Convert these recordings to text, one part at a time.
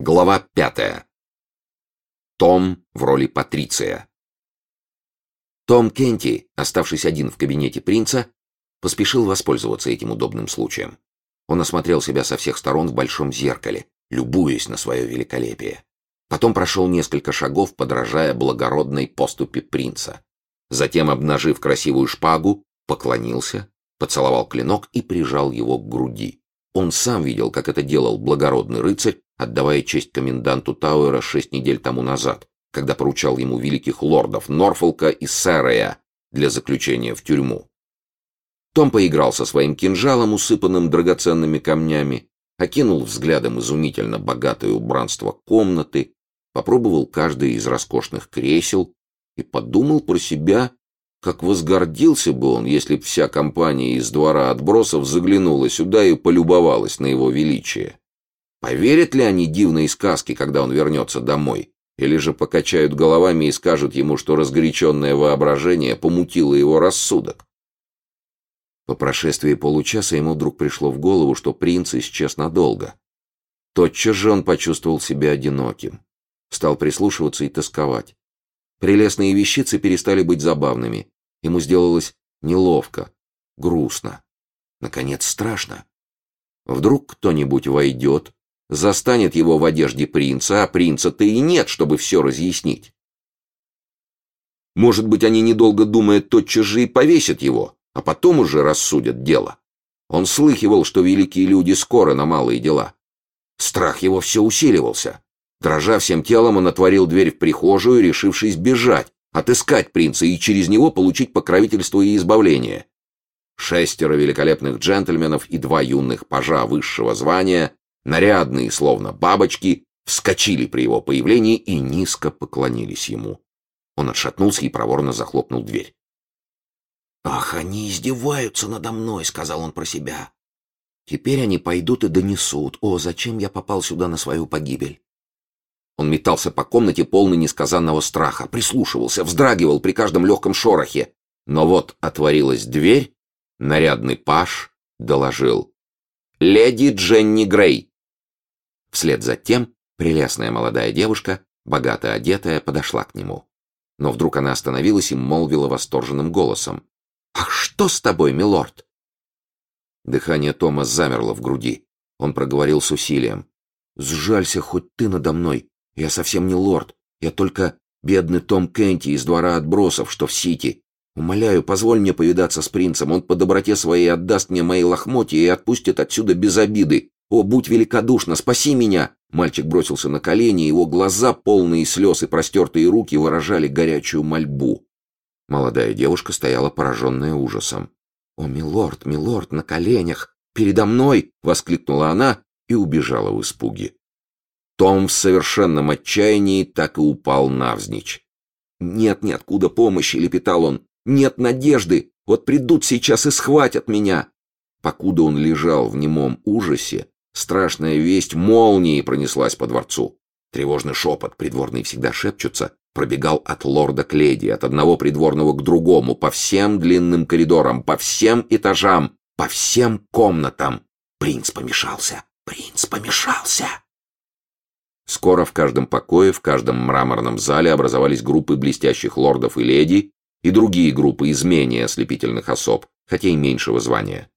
Глава пятая. Том в роли Патриция. Том Кенти, оставшись один в кабинете принца, поспешил воспользоваться этим удобным случаем. Он осмотрел себя со всех сторон в большом зеркале, любуясь на свое великолепие. Потом прошел несколько шагов, подражая благородной поступе принца. Затем, обнажив красивую шпагу, поклонился, поцеловал клинок и прижал его к груди. Он сам видел, как это делал благородный рыцарь, отдавая честь коменданту Тауэра шесть недель тому назад, когда поручал ему великих лордов Норфолка и Сэрея для заключения в тюрьму. Том поиграл со своим кинжалом, усыпанным драгоценными камнями, окинул взглядом изумительно богатое убранство комнаты, попробовал каждое из роскошных кресел и подумал про себя, как возгордился бы он, если б вся компания из двора отбросов заглянула сюда и полюбовалась на его величие. Поверят ли они дивные сказки, когда он вернется домой? Или же покачают головами и скажут ему, что разгоряченное воображение помутило его рассудок? По прошествии получаса ему вдруг пришло в голову, что принц исчез надолго. Тотчас же он почувствовал себя одиноким. Стал прислушиваться и тосковать. Прелестные вещицы перестали быть забавными. Ему сделалось неловко, грустно. Наконец, страшно. Вдруг кто-нибудь войдет, застанет его в одежде принца, а принца-то и нет, чтобы все разъяснить. Может быть, они, недолго думая, тотчас же и повесят его, а потом уже рассудят дело. Он слыхивал, что великие люди скоро на малые дела. Страх его все усиливался. Дрожа всем телом, он отворил дверь в прихожую, решившись бежать, отыскать принца и через него получить покровительство и избавление. Шестеро великолепных джентльменов и два юных пажа высшего звания нарядные, словно бабочки, вскочили при его появлении и низко поклонились ему. Он отшатнулся и проворно захлопнул дверь. «Ах, они издеваются надо мной», — сказал он про себя. «Теперь они пойдут и донесут. О, зачем я попал сюда на свою погибель?» Он метался по комнате, полный несказанного страха, прислушивался, вздрагивал при каждом легком шорохе. Но вот отворилась дверь, нарядный паш доложил. «Леди Дженни Грей!» Вслед за тем прелестная молодая девушка, богато одетая, подошла к нему. Но вдруг она остановилась и молвила восторженным голосом. «Ах, что с тобой, милорд?» Дыхание Тома замерло в груди. Он проговорил с усилием. «Сжалься хоть ты надо мной. Я совсем не лорд. Я только бедный Том Кенти из двора отбросов, что в Сити. Умоляю, позволь мне повидаться с принцем. Он по доброте своей отдаст мне мои лохмотья и отпустит отсюда без обиды. «О, будь великодушна, спаси меня!» Мальчик бросился на колени, его глаза, полные слез и простертые руки, выражали горячую мольбу. Молодая девушка стояла пораженная ужасом. «О, милорд, милорд, на коленях! Передо мной!» — воскликнула она и убежала в испуге. Том в совершенном отчаянии так и упал навзничь. «Нет ниоткуда помощи!» — лепетал он. «Нет надежды! Вот придут сейчас и схватят меня!» Покуда он лежал в немом ужасе, Страшная весть молнией пронеслась по дворцу. Тревожный шепот, придворные всегда шепчутся, пробегал от лорда к леди, от одного придворного к другому, по всем длинным коридорам, по всем этажам, по всем комнатам. Принц помешался, принц помешался. Скоро в каждом покое, в каждом мраморном зале образовались группы блестящих лордов и леди и другие группы из менее ослепительных особ, хотя и меньшего звания.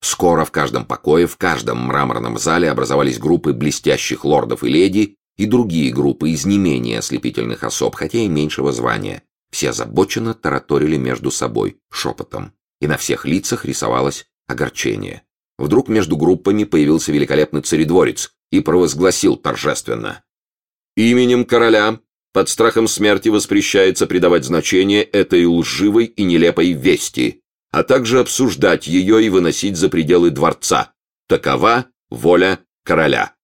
Скоро в каждом покое, в каждом мраморном зале образовались группы блестящих лордов и леди и другие группы из не менее ослепительных особ, хотя и меньшего звания. Все озабоченно тараторили между собой, шепотом, и на всех лицах рисовалось огорчение. Вдруг между группами появился великолепный царедворец и провозгласил торжественно. «Именем короля под страхом смерти воспрещается придавать значение этой лживой и нелепой вести, а также обсуждать ее и выносить за пределы дворца. Такова воля короля.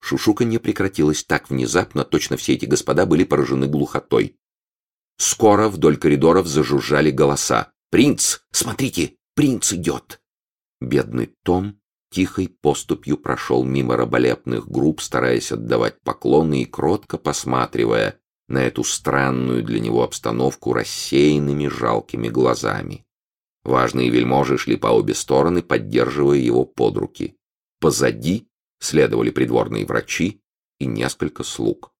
Шушука не прекратилась так внезапно, точно все эти господа были поражены глухотой. Скоро вдоль коридоров зажужжали голоса. «Принц! Смотрите! Принц идет!» Бедный Том тихой поступью прошел мимо раболепных групп, стараясь отдавать поклоны и кротко посматривая на эту странную для него обстановку рассеянными жалкими глазами. Важные вельможи шли по обе стороны, поддерживая его под руки. Позади следовали придворные врачи и несколько слуг.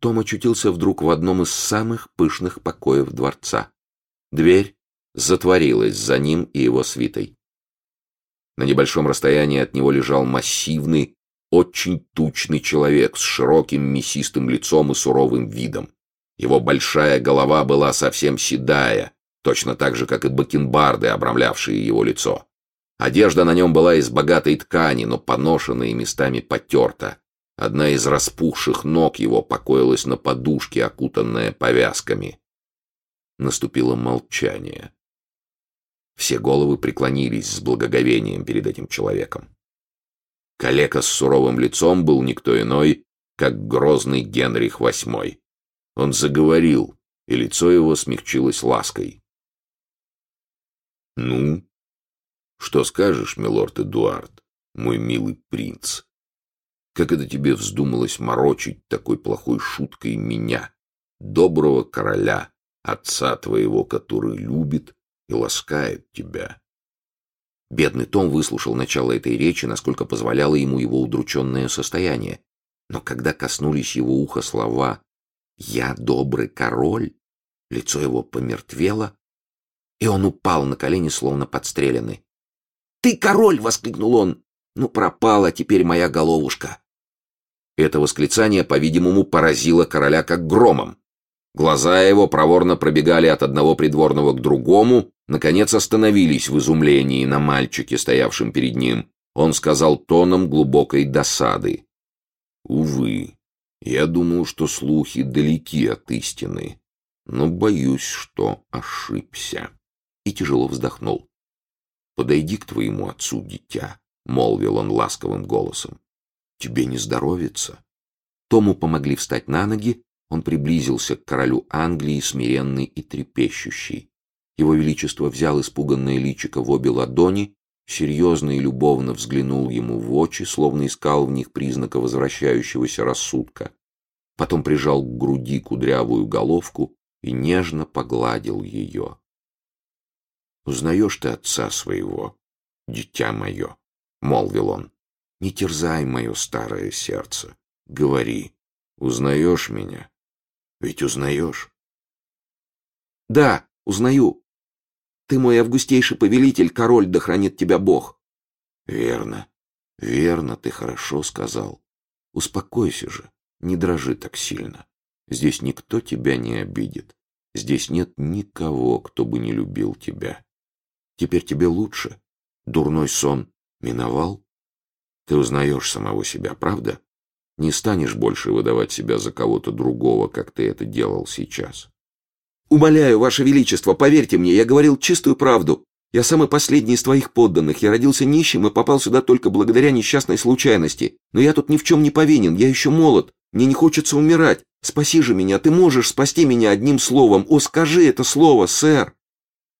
Том очутился вдруг в одном из самых пышных покоев дворца. Дверь затворилась за ним и его свитой. На небольшом расстоянии от него лежал массивный, очень тучный человек с широким мясистым лицом и суровым видом. Его большая голова была совсем седая, точно так же, как и бакенбарды, обрамлявшие его лицо. Одежда на нем была из богатой ткани, но поношена и местами потерта. Одна из распухших ног его покоилась на подушке, окутанная повязками. Наступило молчание. Все головы преклонились с благоговением перед этим человеком. Калека с суровым лицом был никто иной, как грозный Генрих VIII. Он заговорил, и лицо его смягчилось лаской. «Ну, что скажешь, милорд Эдуард, мой милый принц? Как это тебе вздумалось морочить такой плохой шуткой меня, доброго короля, отца твоего, который любит и ласкает тебя?» Бедный Том выслушал начало этой речи, насколько позволяло ему его удрученное состояние. Но когда коснулись его уха слова «Я добрый король», лицо его помертвело, и он упал на колени, словно подстреленный. «Ты король!» — воскликнул он. «Ну, пропала теперь моя головушка!» Это восклицание, по-видимому, поразило короля как громом. Глаза его проворно пробегали от одного придворного к другому, наконец остановились в изумлении на мальчике, стоявшем перед ним. Он сказал тоном глубокой досады. «Увы, я думал, что слухи далеки от истины, но боюсь, что ошибся». И тяжело вздохнул. «Подойди к твоему отцу, дитя», — молвил он ласковым голосом. «Тебе не здоровится». Тому помогли встать на ноги, он приблизился к королю Англии, смиренный и трепещущий. Его Величество взял испуганное личико в обе ладони, серьезно и любовно взглянул ему в очи, словно искал в них признака возвращающегося рассудка. Потом прижал к груди кудрявую головку и нежно погладил ее. Узнаешь ты отца своего, дитя мое, — молвил он. Не терзай мое старое сердце. Говори, узнаешь меня? Ведь узнаешь? Да, узнаю. Ты мой августейший повелитель, король, да хранит тебя Бог. Верно, верно, ты хорошо сказал. Успокойся же, не дрожи так сильно. Здесь никто тебя не обидит. Здесь нет никого, кто бы не любил тебя. Теперь тебе лучше. Дурной сон миновал. Ты узнаешь самого себя, правда? Не станешь больше выдавать себя за кого-то другого, как ты это делал сейчас. Умоляю, Ваше Величество, поверьте мне, я говорил чистую правду. Я самый последний из твоих подданных. Я родился нищим и попал сюда только благодаря несчастной случайности. Но я тут ни в чем не повинен, я еще молод. Мне не хочется умирать. Спаси же меня, ты можешь спасти меня одним словом. О, скажи это слово, сэр.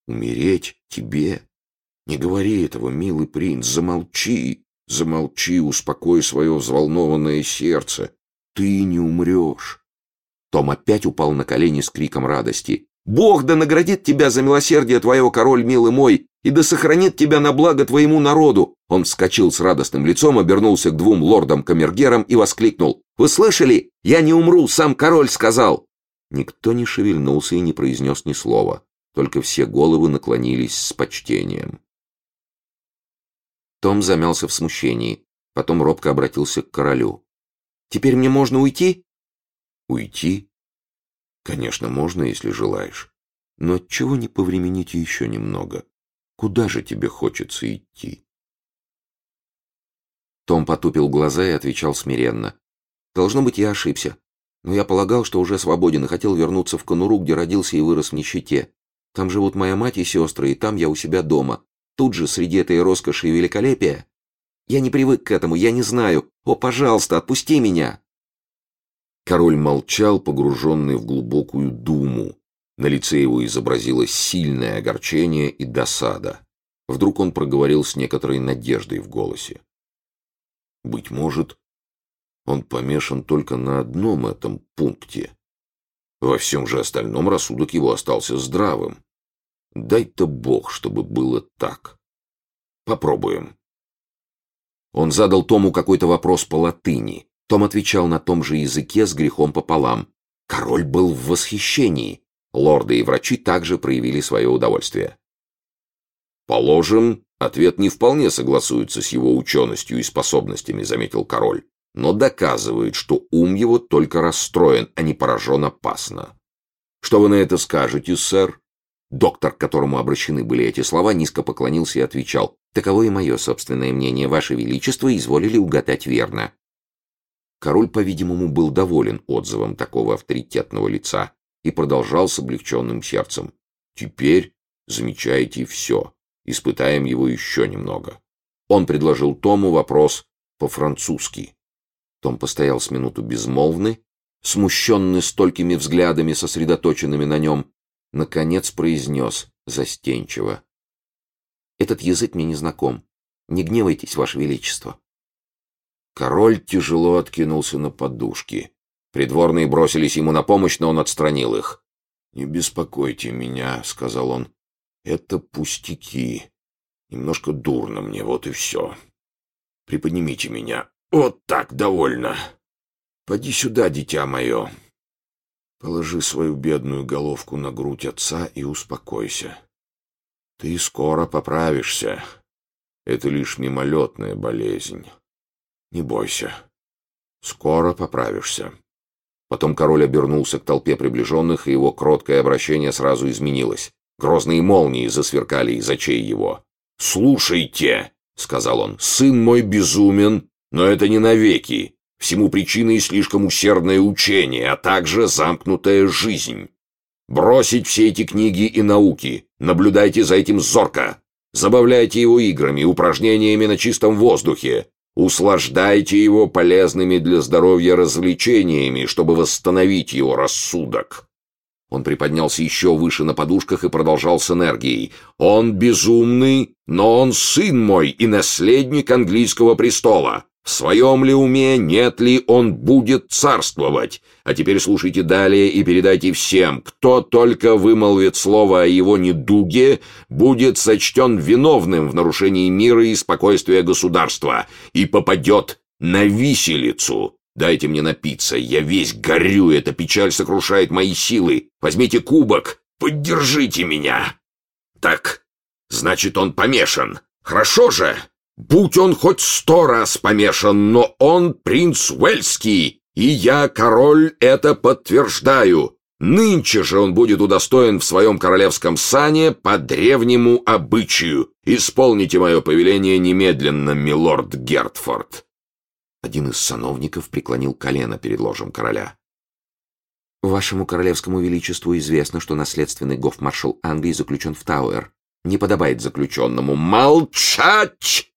Умереть тебе? Не говори этого, милый принц, замолчи, замолчи, успокой свое взволнованное сердце. Ты не умрешь. Том опять упал на колени с криком радости. «Бог да наградит тебя за милосердие твоего, король милый мой, и да сохранит тебя на благо твоему народу!» Он вскочил с радостным лицом, обернулся к двум лордам-камергерам и воскликнул. «Вы слышали? Я не умру, сам король сказал!» Никто не шевельнулся и не произнес ни слова только все головы наклонились с почтением. Том замялся в смущении, потом робко обратился к королю. «Теперь мне можно уйти?» «Уйти? Конечно, можно, если желаешь. Но чего не повременить еще немного? Куда же тебе хочется идти?» Том потупил глаза и отвечал смиренно. «Должно быть, я ошибся. Но я полагал, что уже свободен и хотел вернуться в конуру, где родился и вырос в нищете. Там живут моя мать и сестры, и там я у себя дома. Тут же, среди этой роскоши и великолепия. Я не привык к этому, я не знаю. О, пожалуйста, отпусти меня!» Король молчал, погруженный в глубокую думу. На лице его изобразилось сильное огорчение и досада. Вдруг он проговорил с некоторой надеждой в голосе. «Быть может, он помешан только на одном этом пункте. Во всем же остальном рассудок его остался здравым. Дай-то Бог, чтобы было так. Попробуем. Он задал Тому какой-то вопрос по латыни. Том отвечал на том же языке с грехом пополам. Король был в восхищении. Лорды и врачи также проявили свое удовольствие. «Положим, ответ не вполне согласуется с его ученостью и способностями», — заметил король, «но доказывает, что ум его только расстроен, а не поражен опасно. Что вы на это скажете, сэр?» Доктор, к которому обращены были эти слова, низко поклонился и отвечал, «Таково и мое собственное мнение, Ваше Величество, изволили угадать верно. Король, по-видимому, был доволен отзывом такого авторитетного лица и продолжал с облегченным сердцем. «Теперь замечаете все. Испытаем его еще немного». Он предложил Тому вопрос по-французски. Том постоял с минуту безмолвный, смущенный столькими взглядами, сосредоточенными на нем, наконец произнес застенчиво. «Этот язык мне не знаком. Не гневайтесь, Ваше Величество». Король тяжело откинулся на подушки. Придворные бросились ему на помощь, но он отстранил их. «Не беспокойте меня», — сказал он. «Это пустяки. Немножко дурно мне, вот и все. Приподнимите меня. Вот так, довольно. Поди сюда, дитя мое. Положи свою бедную головку на грудь отца и успокойся. Ты скоро поправишься. Это лишь мимолетная болезнь. Не бойся. Скоро поправишься. Потом король обернулся к толпе приближенных, и его кроткое обращение сразу изменилось. Грозные молнии засверкали из очей его. «Слушайте!» — сказал он. «Сын мой безумен, но это не навеки. Всему причиной слишком усердное учение, а также замкнутая жизнь. Бросить все эти книги и науки. Наблюдайте за этим зорко. Забавляйте его играми, упражнениями на чистом воздухе. Услаждайте его полезными для здоровья развлечениями, чтобы восстановить его рассудок. Он приподнялся еще выше на подушках и продолжал с энергией. «Он безумный, но он сын мой и наследник английского престола. В своем ли уме, нет ли, он будет царствовать. А теперь слушайте далее и передайте всем, кто только вымолвит слово о его недуге, будет сочтен виновным в нарушении мира и спокойствия государства и попадет на виселицу. Дайте мне напиться, я весь горю, эта печаль сокрушает мои силы. Возьмите кубок, поддержите меня. Так, значит, он помешан. Хорошо же? Будь он хоть сто раз помешан, но он принц Уэльский, и я, король, это подтверждаю. Нынче же он будет удостоен в своем королевском сане по древнему обычаю. Исполните мое повеление немедленно, милорд Гертфорд». Один из сановников преклонил колено перед ложем короля. «Вашему королевскому величеству известно, что наследственный гофмаршал Англии заключен в Тауэр. Не подобает заключенному молчать!»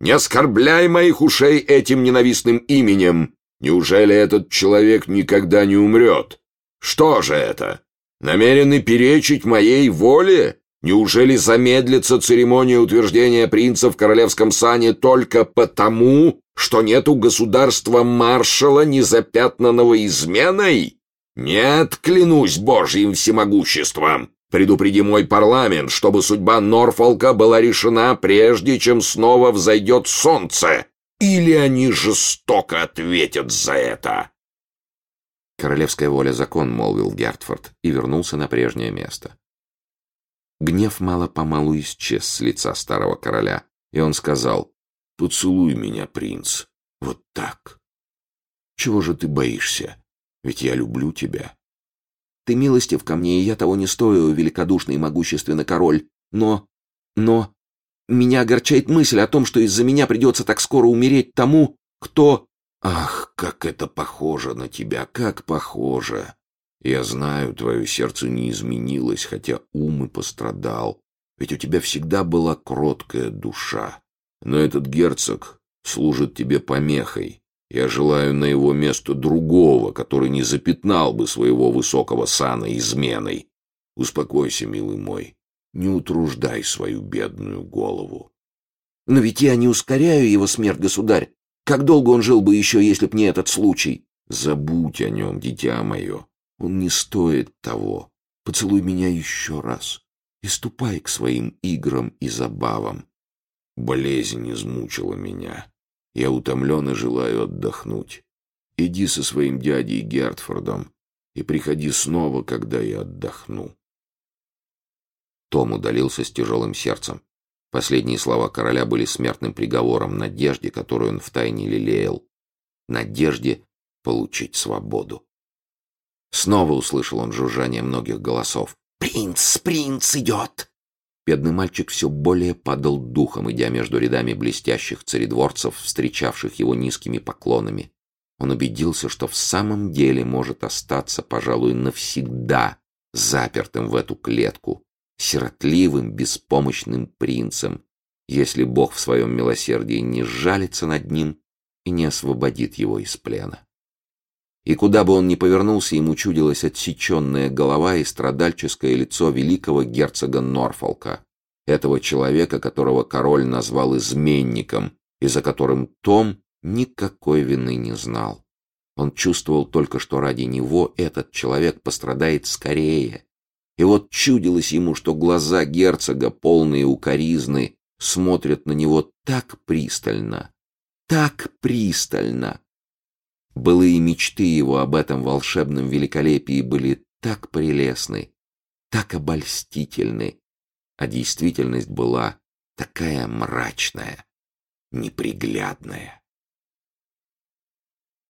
Не оскорбляй моих ушей этим ненавистным именем. Неужели этот человек никогда не умрет? Что же это? Намерены перечить моей воле? Неужели замедлится церемония утверждения принца в королевском сане только потому, что нет у государства маршала, незапятнанного изменой? Нет, клянусь божьим всемогуществом. Предупреди мой парламент, чтобы судьба Норфолка была решена, прежде чем снова взойдет солнце, или они жестоко ответят за это. Королевская воля закон, молвил Гертфорд, и вернулся на прежнее место. Гнев мало-помалу исчез с лица старого короля, и он сказал, «Поцелуй меня, принц, вот так. Чего же ты боишься? Ведь я люблю тебя». Ты милостив ко мне, и я того не стою, великодушный и могущественный король. Но... но... Меня огорчает мысль о том, что из-за меня придется так скоро умереть тому, кто... Ах, как это похоже на тебя, как похоже. Я знаю, твое сердце не изменилось, хотя ум и пострадал. Ведь у тебя всегда была кроткая душа. Но этот герцог служит тебе помехой. Я желаю на его место другого, который не запятнал бы своего высокого сана изменой. Успокойся, милый мой, не утруждай свою бедную голову. Но ведь я не ускоряю его смерть, государь. Как долго он жил бы еще, если б не этот случай? Забудь о нем, дитя мое. Он не стоит того. Поцелуй меня еще раз и ступай к своим играм и забавам. Болезнь измучила меня. Я утомлен и желаю отдохнуть. Иди со своим дядей Гертфордом и приходи снова, когда я отдохну. Том удалился с тяжелым сердцем. Последние слова короля были смертным приговором надежде, которую он втайне лелеял. Надежде получить свободу. Снова услышал он жужжание многих голосов. «Принц, принц идет!» Бедный мальчик все более падал духом, идя между рядами блестящих царедворцев, встречавших его низкими поклонами. Он убедился, что в самом деле может остаться, пожалуй, навсегда запертым в эту клетку, сиротливым, беспомощным принцем, если Бог в своем милосердии не сжалится над ним и не освободит его из плена. И куда бы он ни повернулся, ему чудилась отсеченная голова и страдальческое лицо великого герцога Норфолка, этого человека, которого король назвал изменником, и за которым Том никакой вины не знал. Он чувствовал только, что ради него этот человек пострадает скорее. И вот чудилось ему, что глаза герцога, полные укоризны, смотрят на него так пристально, так пристально. Былые мечты его об этом волшебном великолепии были так прелестны, так обольстительны, а действительность была такая мрачная, неприглядная.